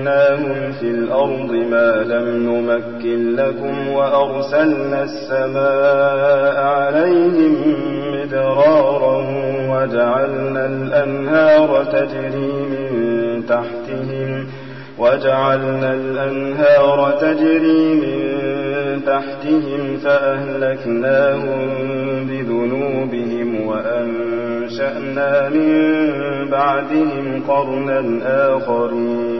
مكناهم في الأرض ما لم نمكن لكم وأرسلنا السماء عليهم مدرارا وجعلنا الأنهار تجري من تحتهم وجعلنا الأنهار تجري من تحتهم فأهلكناهم بذنوبهم وأنشأنا من بعدهم قرنا آخرين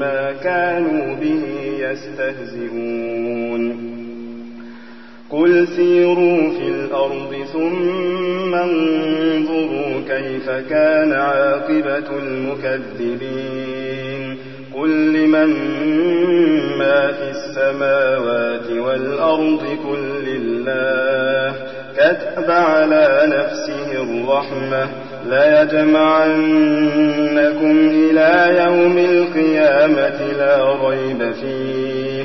ما كانوا به يستهزئون قل سيروا في الأرض ثم انظروا كيف كان عاقبة المكذبين قل لمن ما في السماوات والأرض كل لله كتب على نفسه الرحمة ليجمعنكم إلى يوم القيامة لا ريب فيه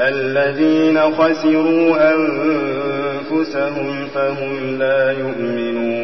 الذين خسروا أنفسهم فهم لا يؤمنون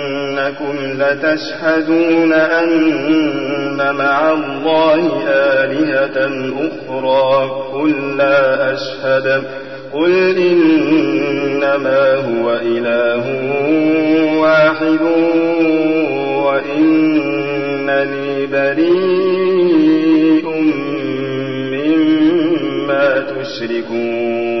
أئنكم لتشهدون أن مع الله آلهة أخرى. قل لا أشهد. قل إنما هو إله واحد وإنني بريء مما تشركون.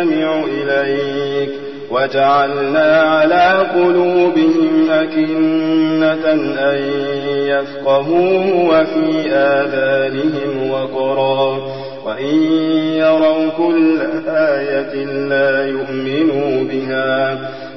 يستمع إليك وجعلنا على قلوبهم أكنة أن يفقهوه وفي آذانهم وقرا. وإن يروا كل آية لا يؤمنوا بها.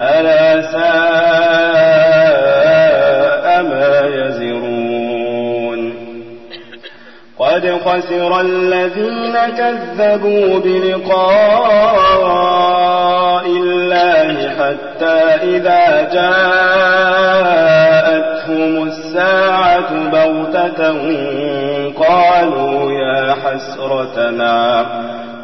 ألا ساء ما يزرون. قد خسر الذين كذبوا بلقاء الله حتى إذا جاءتهم الساعة بغتة قالوا يا حسرتنا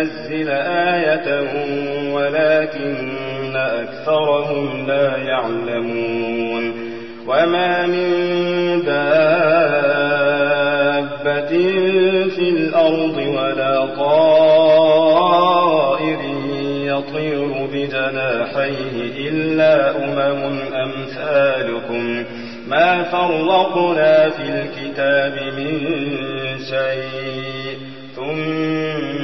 ينزل آية ولكن أكثرهم لا يعلمون. وما من دابة في الأرض ولا طائر يطير بجناحيه إلا أمم أمثالكم. ما فرقنا في الكتاب من شيء. ثم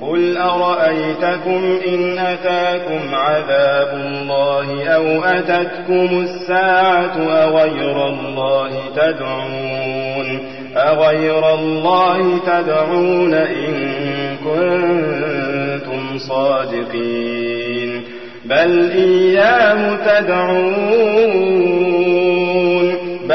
قل أرأيتكم إن أتاكم عذاب الله أو أتتكم الساعة أغير الله تدعون أغير الله تدعون إن كنتم صادقين بل إياه تدعون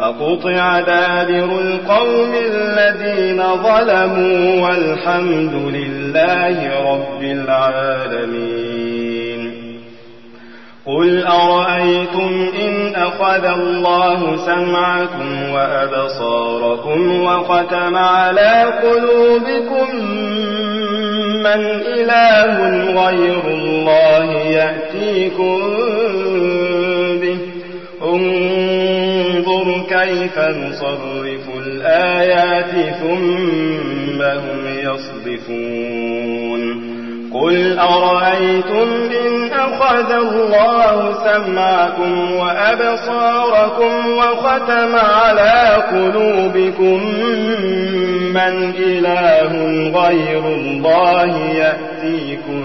فقطع دابر القوم الذين ظلموا والحمد لله رب العالمين. قل أرأيتم إن أخذ الله سمعكم وأبصاركم وختم على قلوبكم من إله غير الله يأتيكم به. كيف نصرف الآيات ثم هم يصدفون قل أرأيتم إن أخذ الله سمعكم وأبصاركم وختم على قلوبكم من إله غير الله يأتيكم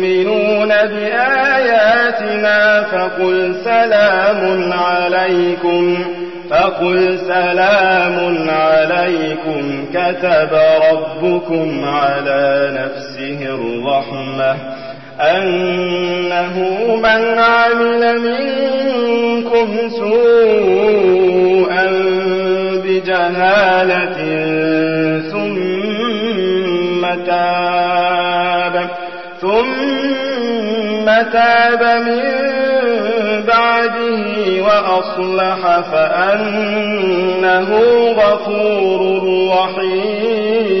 بآياتنا فقل سلام عليكم فقل سلام عليكم كتب ربكم على نفسه الرحمة أنه من عمل منكم سوءا بجهالة ثم تاب. ثم تاب من بعده وأصلح فأنه غفور رحيم.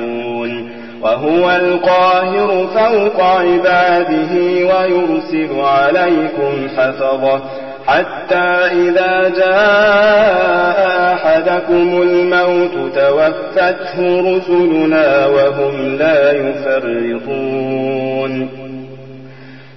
وهو القاهر فوق عباده ويرسل عليكم حفظه حتى إذا جاء أحدكم الموت توفته رسلنا وهم لا يفرطون.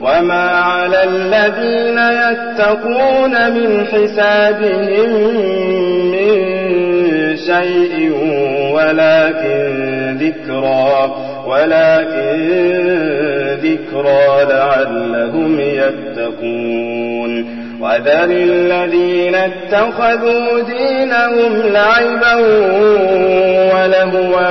وما على الذين يتقون من حسابهم من شيء ولكن ذكرى ولكن ذكرى لعلهم يتقون وذر الذين اتخذوا دينهم لعبا ولهوا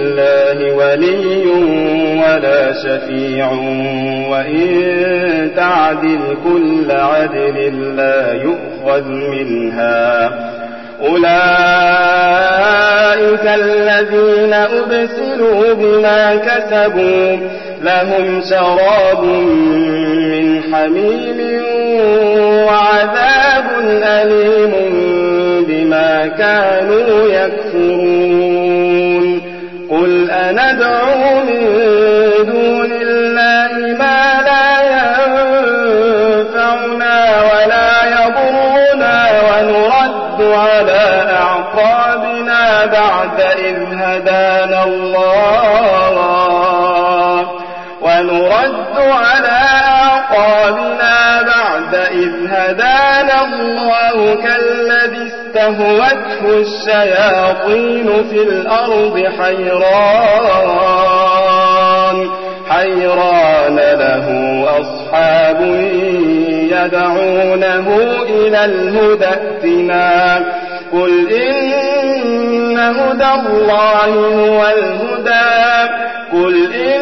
ولي ولا شفيع. وإن تعدل كل عدل لا يؤخذ منها. أولئك الذين أبسلوا بما كسبوا. لهم شراب من حميم وعذاب أليم بما كانوا يكفرون. وندعو من دون الله ما لا ينفعنا ولا يضرنا ونرد على أعقابنا بعد إذ هدانا الله. ونرد على أعقابنا بعد إذ هدانا الله كالذي استهوته الشياطين في الأرض حيران. حيران له أصحاب يدعونه إلى الهدى ائتنا. قل إن هدى الله هو الهدى. قل إن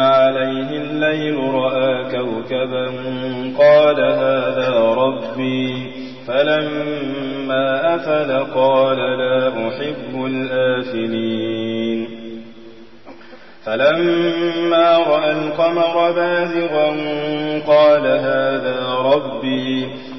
عليه الليل رأى كوكبا قال هذا ربي فلما أفل قال لا أحب الآفلين فلما رأى القمر بازغا قال هذا ربي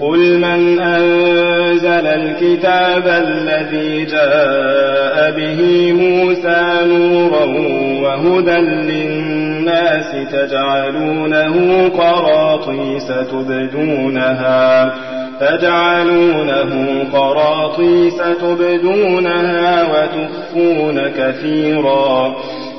قل من أنزل الكتاب الذي جاء به موسى نورا وهدى للناس تجعلونه قراطيس تبدونها تجعلونه قراطيس تبدونها وتخفون كثيرا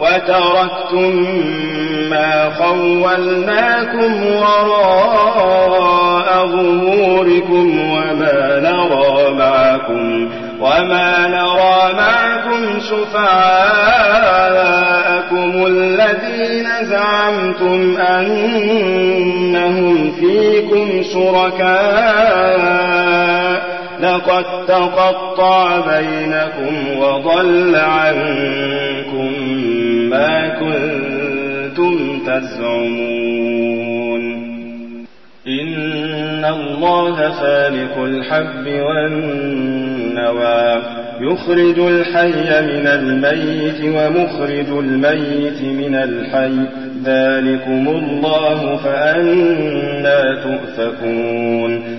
وتركتم ما خولناكم وراء ظهوركم وما نرى معكم وما نرى معكم شفعاءكم الذين زعمتم أنهم فيكم شركاء. لقد تقطع بينكم وضل عنكم ما كنتم تزعمون. إن الله فالق الحب والنوى يخرج الحي من الميت ومخرج الميت من الحي. ذلكم الله فأنا تؤفكون.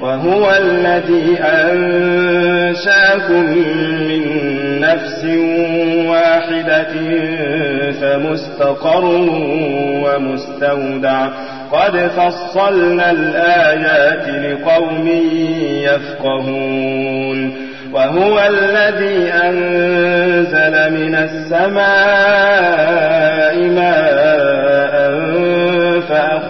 وهو الذي أنشاكم من نفس واحدة فمستقر ومستودع. قد فصلنا الآيات لقوم يفقهون. وهو الذي أنزل من السماء ماء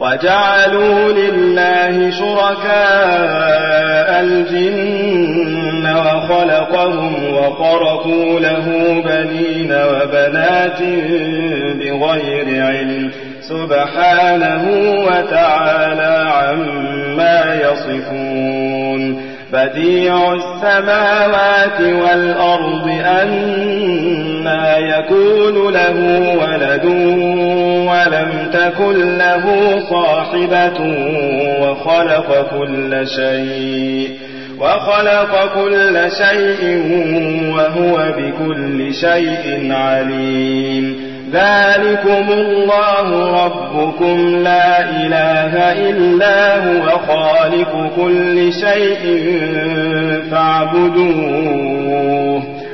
وجعلوا لله شركاء الجن وخلقهم وخرقوا له بنين وبنات بغير علم. سبحانه وتعالى عما يصفون. بديع السماوات والأرض أنا يكون له ولد ولم تكن له صاحبة وخلق كل شيء وخلق كل شيء وهو بكل شيء عليم. ذلكم الله ربكم لا إله إلا هو خالق كل شيء فاعبدوه.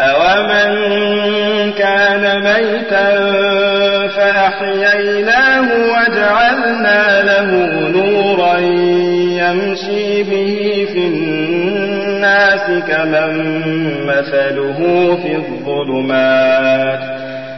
أومن كان ميتا فأحييناه وجعلنا له نورا يمشي به في الناس كمن مثله في الظلمات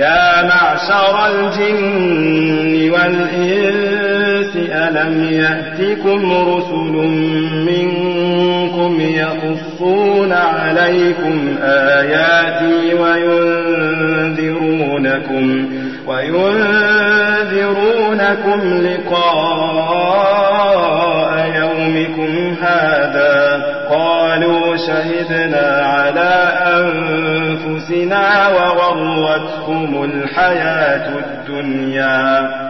يا معشر الجن والإنس ألم يأتكم رسل منكم يقصون عليكم آياتي وينذرونكم وينذرونكم لقاء يومكم هذا قالوا شهدنا على أنفسنا وغرتهم الحياة الدنيا.